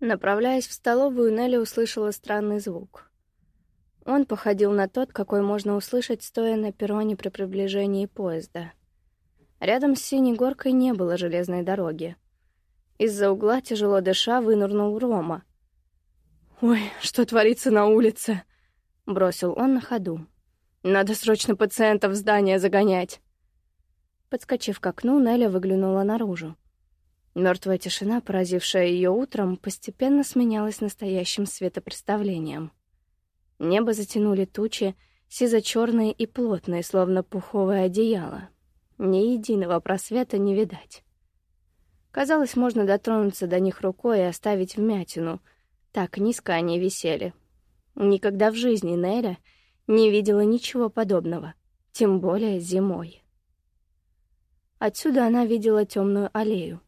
Направляясь в столовую, Нелли услышала странный звук. Он походил на тот, какой можно услышать, стоя на перроне при приближении поезда. Рядом с синей горкой не было железной дороги. Из-за угла, тяжело дыша, вынырнул Рома. «Ой, что творится на улице?» — бросил он на ходу. «Надо срочно пациентов в здание загонять». Подскочив к окну, Нелли выглянула наружу. Мертвая тишина, поразившая ее утром, постепенно сменялась настоящим светопредставлением. Небо затянули тучи, сизо-черные и плотные, словно пуховое одеяло. Ни единого просвета не видать. Казалось, можно дотронуться до них рукой и оставить вмятину. Так низко они висели. Никогда в жизни Неля не видела ничего подобного, тем более зимой. Отсюда она видела темную аллею.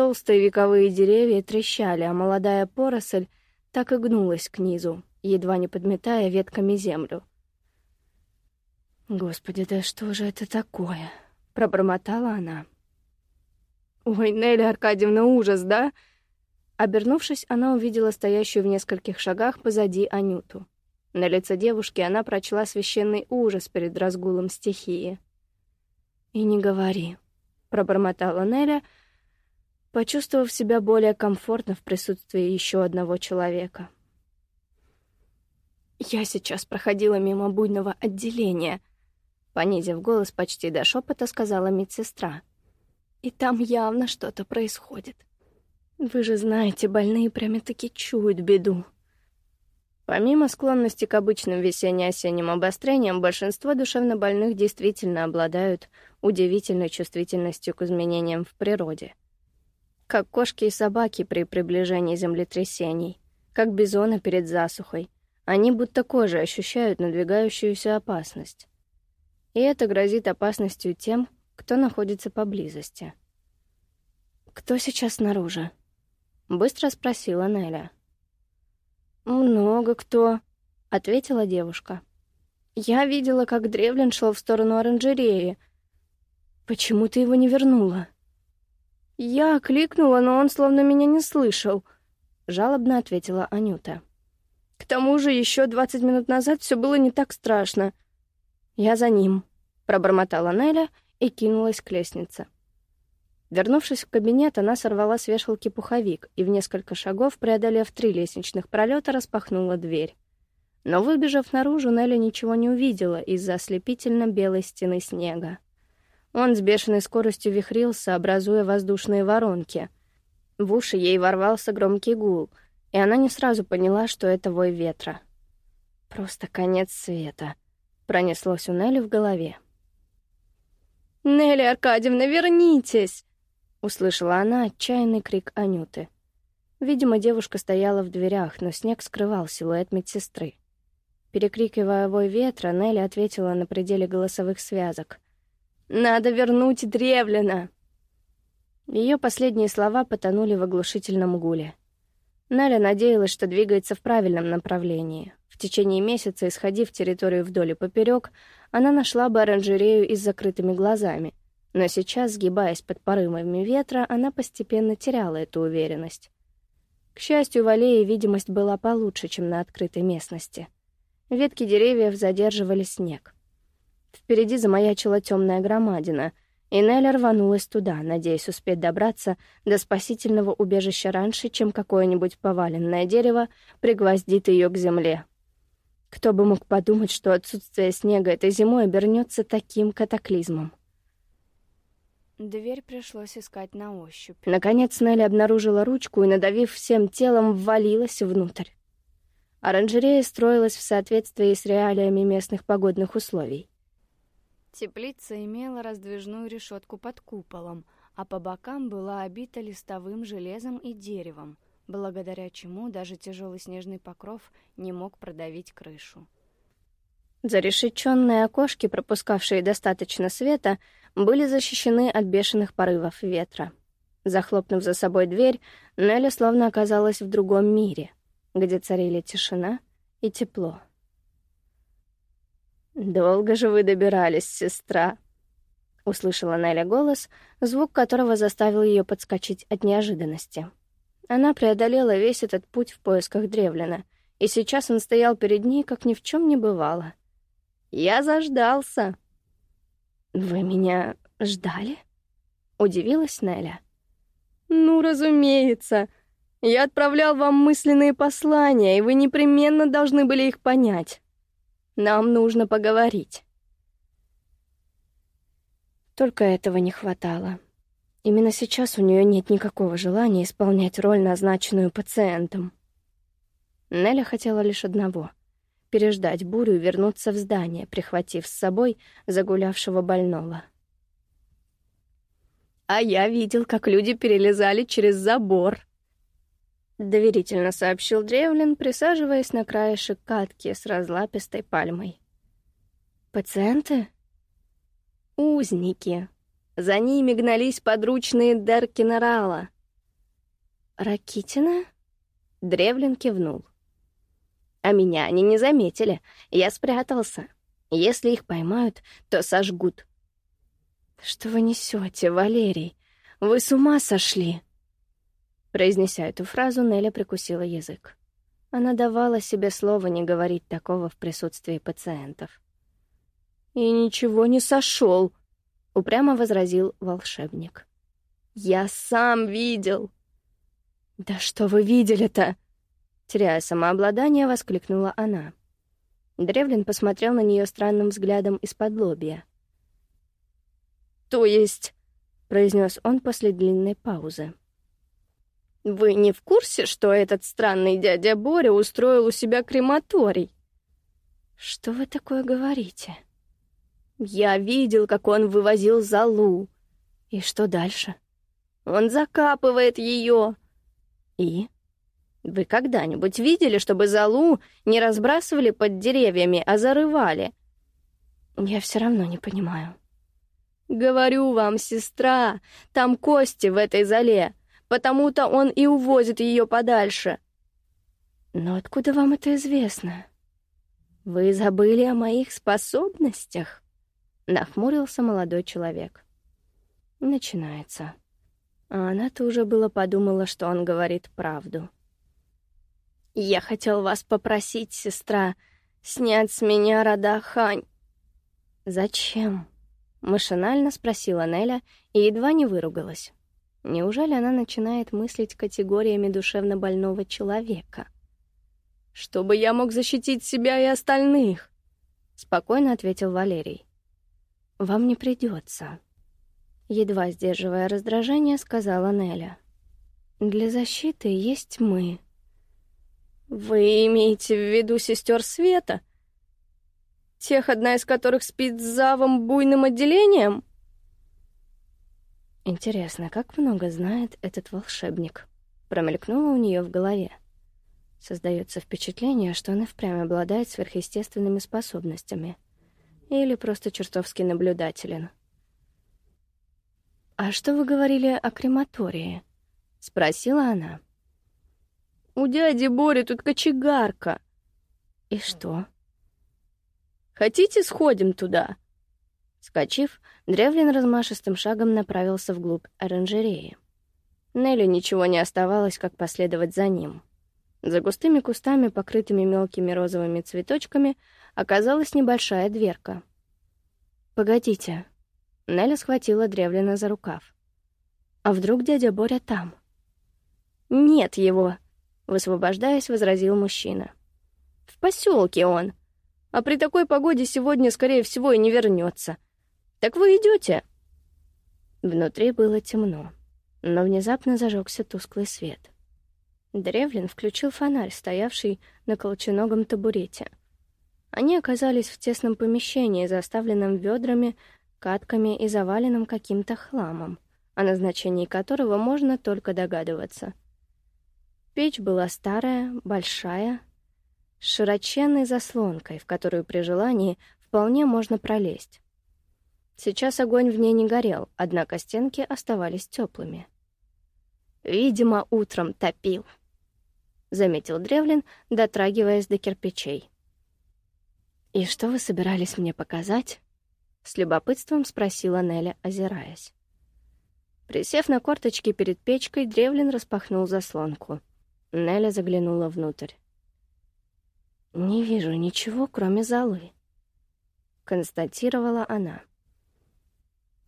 Толстые вековые деревья трещали, а молодая поросль так и гнулась к низу, едва не подметая ветками землю. «Господи, да что же это такое?» — пробормотала она. «Ой, Нелли Аркадьевна, ужас, да?» Обернувшись, она увидела стоящую в нескольких шагах позади Анюту. На лице девушки она прочла священный ужас перед разгулом стихии. «И не говори», — пробормотала Неля, почувствовав себя более комфортно в присутствии еще одного человека. «Я сейчас проходила мимо буйного отделения», — понизив голос почти до шепота, сказала медсестра. «И там явно что-то происходит. Вы же знаете, больные прямо-таки чуют беду». Помимо склонности к обычным весенне-осенним обострениям, большинство душевнобольных действительно обладают удивительной чувствительностью к изменениям в природе. Как кошки и собаки при приближении землетрясений, как бизоны перед засухой, они будто кожей ощущают надвигающуюся опасность. И это грозит опасностью тем, кто находится поблизости. «Кто сейчас снаружи?» — быстро спросила Неля. «Много кто», — ответила девушка. «Я видела, как Древлин шел в сторону оранжереи. Почему ты его не вернула?» «Я кликнула, но он словно меня не слышал», — жалобно ответила Анюта. «К тому же еще двадцать минут назад все было не так страшно». «Я за ним», — пробормотала Неля и кинулась к лестнице. Вернувшись в кабинет, она сорвала с вешалки пуховик и в несколько шагов, преодолев три лестничных пролета, распахнула дверь. Но, выбежав наружу, Нелли ничего не увидела из-за ослепительно белой стены снега. Он с бешеной скоростью вихрился, образуя воздушные воронки. В уши ей ворвался громкий гул, и она не сразу поняла, что это вой ветра. «Просто конец света», — пронеслось у Нелли в голове. «Нелли Аркадьевна, вернитесь!» Услышала она отчаянный крик Анюты. Видимо, девушка стояла в дверях, но снег скрывал силуэт медсестры. Перекрикивая вой ветра, Нелли ответила на пределе голосовых связок. «Надо вернуть Древлина!» Ее последние слова потонули в оглушительном гуле. Нелли надеялась, что двигается в правильном направлении. В течение месяца, исходив территорию вдоль и поперек, она нашла бы оранжерею и с закрытыми глазами. Но сейчас, сгибаясь под порывами ветра, она постепенно теряла эту уверенность. К счастью, в аллее видимость была получше, чем на открытой местности. Ветки деревьев задерживали снег. Впереди замаячила темная громадина, и Нелли рванулась туда, надеясь успеть добраться до спасительного убежища раньше, чем какое-нибудь поваленное дерево пригвоздит ее к земле. Кто бы мог подумать, что отсутствие снега этой зимой обернется таким катаклизмом. Дверь пришлось искать на ощупь. Наконец Нелли обнаружила ручку и, надавив всем телом, ввалилась внутрь. Оранжерея строилась в соответствии с реалиями местных погодных условий. Теплица имела раздвижную решетку под куполом, а по бокам была обита листовым железом и деревом, благодаря чему даже тяжелый снежный покров не мог продавить крышу. Зарешеченные окошки, пропускавшие достаточно света, были защищены от бешеных порывов ветра. Захлопнув за собой дверь, Нелли словно оказалась в другом мире, где царили тишина и тепло. «Долго же вы добирались, сестра?» — услышала Нелли голос, звук которого заставил ее подскочить от неожиданности. Она преодолела весь этот путь в поисках Древлина, и сейчас он стоял перед ней, как ни в чем не бывало. «Я заждался!» «Вы меня ждали?» — удивилась Неля. «Ну, разумеется. Я отправлял вам мысленные послания, и вы непременно должны были их понять. Нам нужно поговорить». Только этого не хватало. Именно сейчас у нее нет никакого желания исполнять роль, назначенную пациентом. Неля хотела лишь одного — переждать бурю и вернуться в здание, прихватив с собой загулявшего больного. «А я видел, как люди перелезали через забор», — доверительно сообщил Древлин, присаживаясь на краешек катки с разлапистой пальмой. «Пациенты?» «Узники», за ними гнались подручные Деркина Рала. «Ракитина?» Древлин кивнул. «А меня они не заметили. Я спрятался. Если их поймают, то сожгут». «Что вы несете, Валерий? Вы с ума сошли?» Произнеся эту фразу, Неля прикусила язык. Она давала себе слово не говорить такого в присутствии пациентов. «И ничего не сошел», — упрямо возразил волшебник. «Я сам видел!» «Да что вы видели-то?» Теряя самообладание, воскликнула она. Древлин посмотрел на нее странным взглядом из-под лобья. «То есть...» — произнес он после длинной паузы. «Вы не в курсе, что этот странный дядя Боря устроил у себя крематорий?» «Что вы такое говорите?» Я видел, как он вывозил залу. И что дальше? Он закапывает ее. И? Вы когда-нибудь видели, чтобы залу не разбрасывали под деревьями, а зарывали? Я все равно не понимаю. Говорю вам, сестра, там кости в этой зале, потому-то он и увозит ее подальше. Но откуда вам это известно? Вы забыли о моих способностях? Нахмурился молодой человек. Начинается. А она-то уже было подумала, что он говорит правду. «Я хотел вас попросить, сестра, снять с меня рода Хань». «Зачем?» — машинально спросила Неля и едва не выругалась. Неужели она начинает мыслить категориями душевно больного человека? «Чтобы я мог защитить себя и остальных», — спокойно ответил Валерий. «Вам не придется», — едва сдерживая раздражение, сказала Неля. «Для защиты есть мы». «Вы имеете в виду сестер Света? Тех, одна из которых спит с Завом буйным отделением?» «Интересно, как много знает этот волшебник?» Промелькнуло у нее в голове. Создается впечатление, что он и впрямь обладает сверхъестественными способностями — или просто чертовски наблюдателен. «А что вы говорили о крематории?» — спросила она. «У дяди Бори тут кочегарка». «И что?» «Хотите, сходим туда?» Скочив, Древлин размашистым шагом направился вглубь оранжереи. Нелли ничего не оставалось, как последовать за ним. За густыми кустами, покрытыми мелкими розовыми цветочками, оказалась небольшая дверка. «Погодите». Нелли схватила Древлина за рукав. «А вдруг дядя Боря там?» «Нет его», — высвобождаясь, возразил мужчина. «В поселке он. А при такой погоде сегодня, скорее всего, и не вернется. Так вы идете?» Внутри было темно, но внезапно зажегся тусклый свет. Древлин включил фонарь, стоявший на колченогом табурете. Они оказались в тесном помещении, заставленном ведрами, катками и заваленном каким-то хламом, о назначении которого можно только догадываться. Печь была старая, большая, с широченной заслонкой, в которую при желании вполне можно пролезть. Сейчас огонь в ней не горел, однако стенки оставались теплыми. «Видимо, утром топил», — заметил Древлин, дотрагиваясь до кирпичей. «И что вы собирались мне показать?» — с любопытством спросила Неля, озираясь. Присев на корточки перед печкой, Древлин распахнул заслонку. Неля заглянула внутрь. «Не вижу ничего, кроме золы», — констатировала она.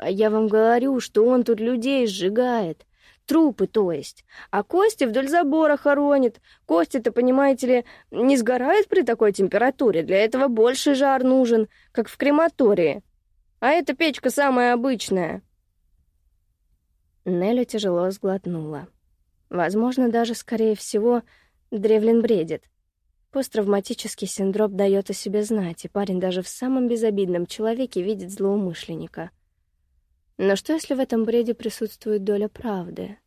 «А я вам говорю, что он тут людей сжигает. Трупы, то есть. А кости вдоль забора хоронит. Кости-то, понимаете ли, не сгорают при такой температуре. Для этого больше жар нужен, как в крематории. А эта печка самая обычная». Нелли тяжело сглотнула. Возможно, даже, скорее всего, Древлин бредит. Посттравматический синдром дает о себе знать, и парень даже в самом безобидном человеке видит злоумышленника. Но что, если в этом бреде присутствует доля правды?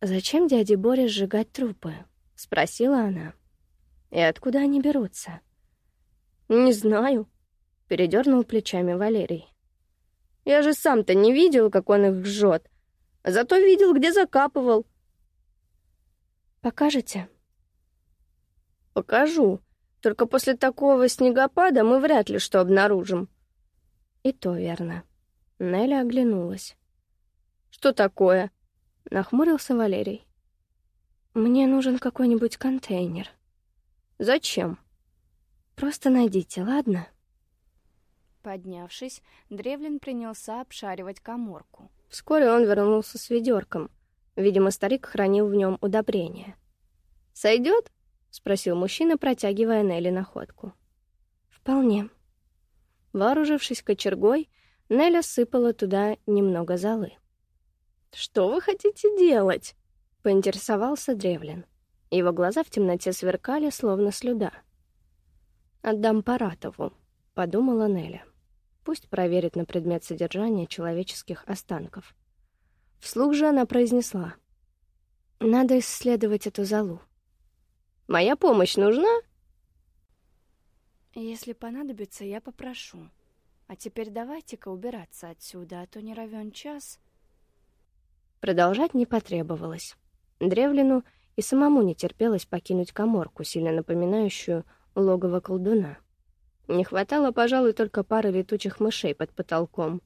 «Зачем дяде Боре сжигать трупы?» — спросила она. «И откуда они берутся?» «Не знаю», — передернул плечами Валерий. Я же сам-то не видел, как он их жжет. Зато видел, где закапывал. Покажете? Покажу. Только после такого снегопада мы вряд ли что обнаружим. И то верно. Нелли оглянулась. Что такое? Нахмурился Валерий. Мне нужен какой-нибудь контейнер. Зачем? Просто найдите, ладно? Поднявшись, Древлин принялся обшаривать коморку. Вскоре он вернулся с ведерком. Видимо, старик хранил в нем удобрение. «Сойдет?» — спросил мужчина, протягивая Нелли находку. «Вполне». Вооружившись кочергой, Неля сыпала туда немного золы. «Что вы хотите делать?» — поинтересовался Древлин. Его глаза в темноте сверкали, словно слюда. «Отдам Паратову», — подумала Неля. Пусть проверит на предмет содержания человеческих останков. Вслух же она произнесла. «Надо исследовать эту залу». «Моя помощь нужна?» «Если понадобится, я попрошу. А теперь давайте-ка убираться отсюда, а то не равен час». Продолжать не потребовалось. Древлину и самому не терпелось покинуть коморку, сильно напоминающую логово колдуна. Не хватало, пожалуй, только пары летучих мышей под потолком.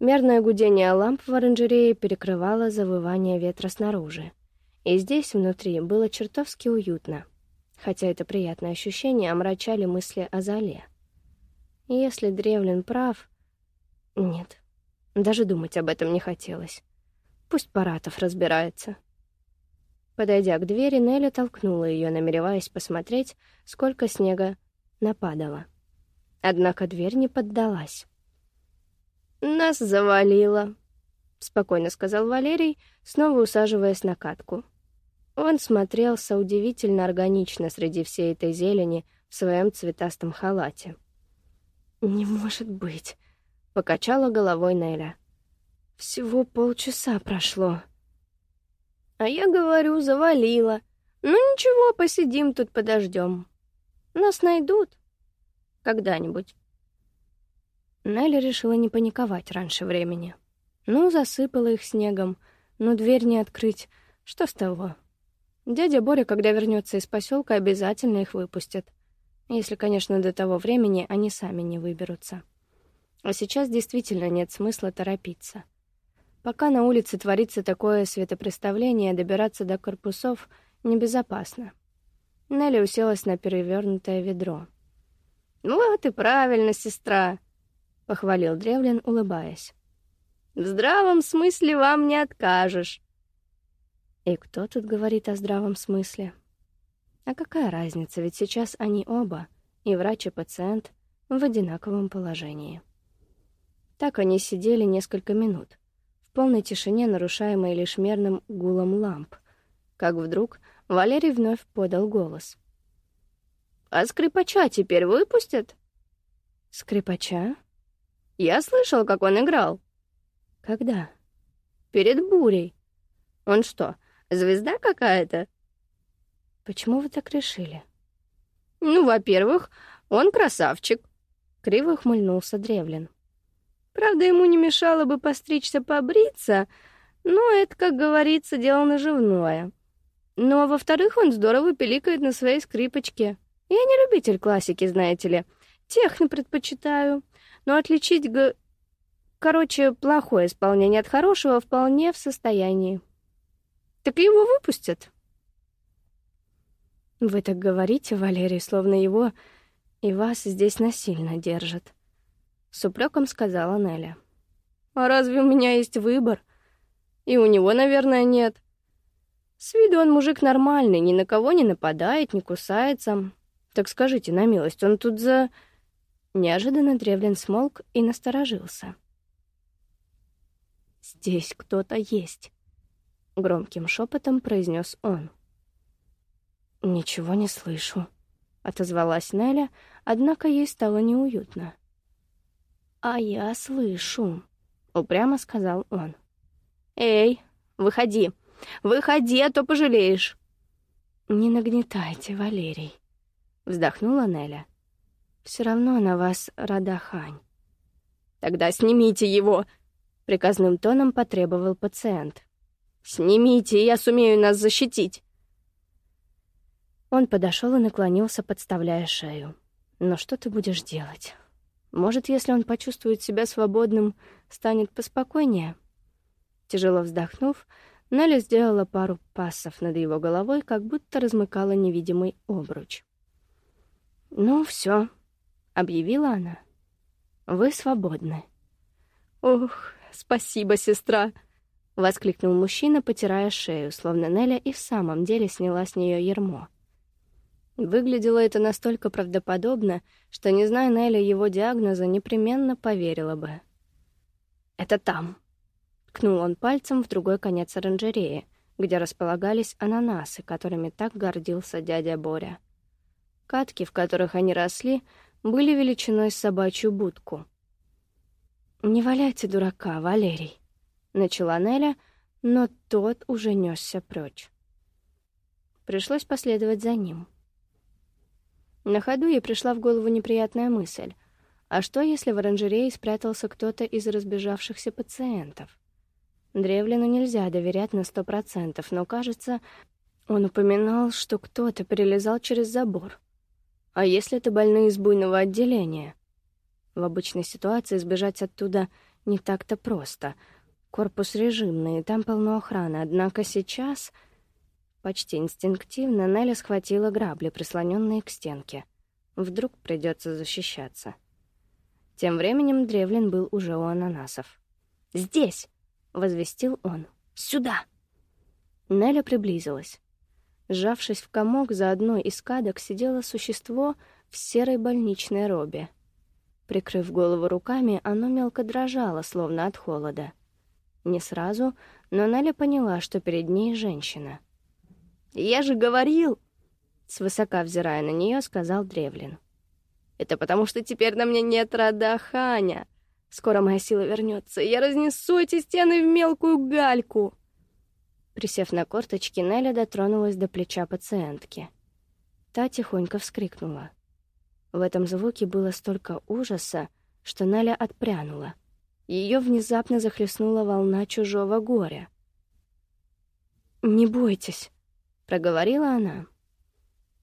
Мерное гудение ламп в оранжерее перекрывало завывание ветра снаружи. И здесь, внутри, было чертовски уютно. Хотя это приятное ощущение омрачали мысли о Зале. Если Древлин прав... Нет, даже думать об этом не хотелось. Пусть Паратов разбирается. Подойдя к двери, Нелли толкнула ее, намереваясь посмотреть, сколько снега нападало. Однако дверь не поддалась. «Нас завалило», — спокойно сказал Валерий, снова усаживаясь на катку. Он смотрелся удивительно органично среди всей этой зелени в своем цветастом халате. «Не может быть», — покачала головой Неля. «Всего полчаса прошло». А я говорю, завалила. Ну ничего, посидим тут, подождем. Нас найдут. Когда-нибудь. Нелли решила не паниковать раньше времени. Ну, засыпала их снегом, но дверь не открыть. Что с того? Дядя Боря, когда вернется из поселка, обязательно их выпустит. Если, конечно, до того времени они сами не выберутся. А сейчас действительно нет смысла торопиться. Пока на улице творится такое светопреставление, добираться до корпусов небезопасно. Нелли уселась на перевернутое ведро. «Вот и правильно, сестра», — похвалил Древлин, улыбаясь. «В здравом смысле вам не откажешь». И кто тут говорит о здравом смысле? А какая разница, ведь сейчас они оба, и врач, и пациент, в одинаковом положении. Так они сидели несколько минут полной тишине, нарушаемой лишь мерным гулом ламп. Как вдруг Валерий вновь подал голос. «А скрипача теперь выпустят?» «Скрипача?» «Я слышал, как он играл». «Когда?» «Перед бурей. Он что, звезда какая-то?» «Почему вы так решили?» «Ну, во-первых, он красавчик», — криво ухмыльнулся Древлин. Правда, ему не мешало бы постричься, побриться, но это, как говорится, дело наживное. Ну, а во-вторых, он здорово пиликает на своей скрипочке. Я не любитель классики, знаете ли. Техно предпочитаю. Но отличить г... короче, плохое исполнение от хорошего вполне в состоянии. Так его выпустят. Вы так говорите, Валерий, словно его и вас здесь насильно держат. С упреком сказала Неля. А разве у меня есть выбор? И у него, наверное, нет. С виду он мужик нормальный, ни на кого не нападает, не кусается. Так скажите на милость, он тут за... Неожиданно Древлин смолк и насторожился. «Здесь кто-то есть», — громким шепотом произнес он. «Ничего не слышу», — отозвалась Неля, однако ей стало неуютно. «А я слышу», — упрямо сказал он. «Эй, выходи, выходи, а то пожалеешь». «Не нагнетайте, Валерий», — вздохнула Неля. Все равно на вас Радахань. Тогда снимите его, приказным тоном потребовал пациент. Снимите, я сумею нас защитить. Он подошел и наклонился, подставляя шею. Но что ты будешь делать? Может, если он почувствует себя свободным, станет поспокойнее? Тяжело вздохнув, Нелли сделала пару пассов над его головой, как будто размыкала невидимый обруч. «Ну, все, объявила она. Вы свободны. Ох, спасибо, сестра, воскликнул мужчина, потирая шею, словно Неля и в самом деле сняла с нее ярмо. Выглядело это настолько правдоподобно, что, не зная Неля его диагноза, непременно поверила бы. «Это там», — ткнул он пальцем в другой конец оранжереи, где располагались ананасы, которыми так гордился дядя Боря. Катки, в которых они росли, были величиной собачью будку. «Не валяйте дурака, Валерий», — начала Неля, но тот уже несся прочь. Пришлось последовать за ним. На ходу ей пришла в голову неприятная мысль. А что, если в оранжерее спрятался кто-то из разбежавшихся пациентов? Древлину нельзя доверять на сто процентов, но, кажется, он упоминал, что кто-то перелезал через забор. А если это больные из буйного отделения? В обычной ситуации сбежать оттуда не так-то просто. Корпус режимный, там полно охраны. Однако сейчас... Почти инстинктивно Нелли схватила грабли, прислоненные к стенке. Вдруг придется защищаться. Тем временем Древлин был уже у ананасов. «Здесь!» — возвестил он. «Сюда!» Неля приблизилась. Сжавшись в комок, за одной из кадок сидело существо в серой больничной робе. Прикрыв голову руками, оно мелко дрожало, словно от холода. Не сразу, но Наля поняла, что перед ней женщина. «Я же говорил!» Свысока взирая на нее, сказал Древлин. «Это потому, что теперь на мне нет рода Ханя. Скоро моя сила вернется, и я разнесу эти стены в мелкую гальку!» Присев на корточки, Нелли дотронулась до плеча пациентки. Та тихонько вскрикнула. В этом звуке было столько ужаса, что Наля отпрянула. Ее внезапно захлестнула волна чужого горя. «Не бойтесь», — проговорила она.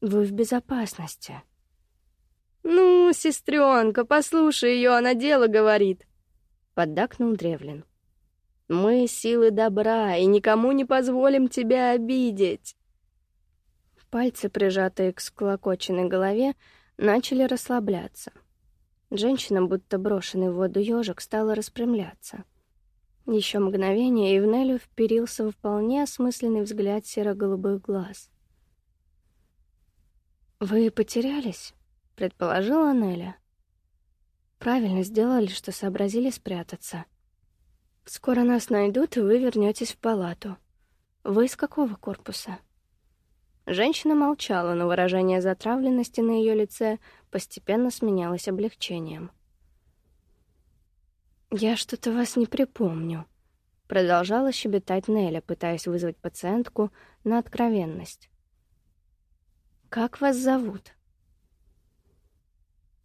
«Вы в безопасности». «Ну, сестренка, послушай ее, она дело говорит», — поддакнул Древлин. Мы силы добра и никому не позволим тебя обидеть. Пальцы, прижатые к склокоченной голове, начали расслабляться. Женщина, будто брошенный в воду ежик, стала распрямляться. Еще мгновение, и в Нелю вперился вполне осмысленный взгляд серо-голубых глаз. «Вы потерялись?» — предположила Неля. «Правильно сделали, что сообразили спрятаться. Скоро нас найдут, и вы вернетесь в палату. Вы из какого корпуса? Женщина молчала, но выражение затравленности на ее лице постепенно сменялось облегчением. «Я что-то вас не припомню», — продолжала щебетать Неля, пытаясь вызвать пациентку на откровенность. «Как вас зовут?»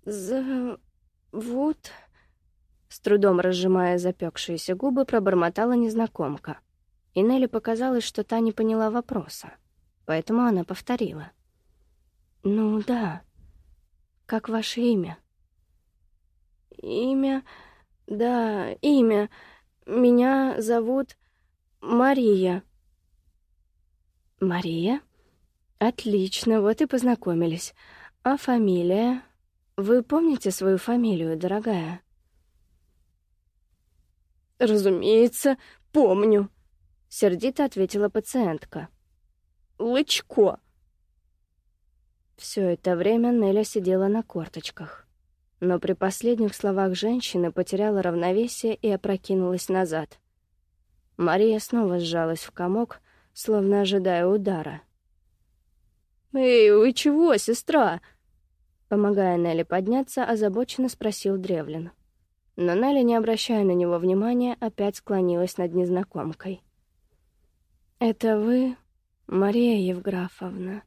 «Зовут...» С трудом разжимая запекшиеся губы, пробормотала незнакомка. И Нелли показалось, что та не поняла вопроса. Поэтому она повторила. «Ну да. Как ваше имя?» «Имя... Да, имя. Меня зовут Мария. Мария? Отлично, вот и познакомились. А фамилия? Вы помните свою фамилию, дорогая? Разумеется, помню, сердито ответила пациентка. Лычко. Все это время Неля сидела на корточках но при последних словах женщины потеряла равновесие и опрокинулась назад. Мария снова сжалась в комок, словно ожидая удара. «Эй, вы чего, сестра?» Помогая Нелли подняться, озабоченно спросил Древлин. Но Нелли, не обращая на него внимания, опять склонилась над незнакомкой. «Это вы, Мария Евграфовна?»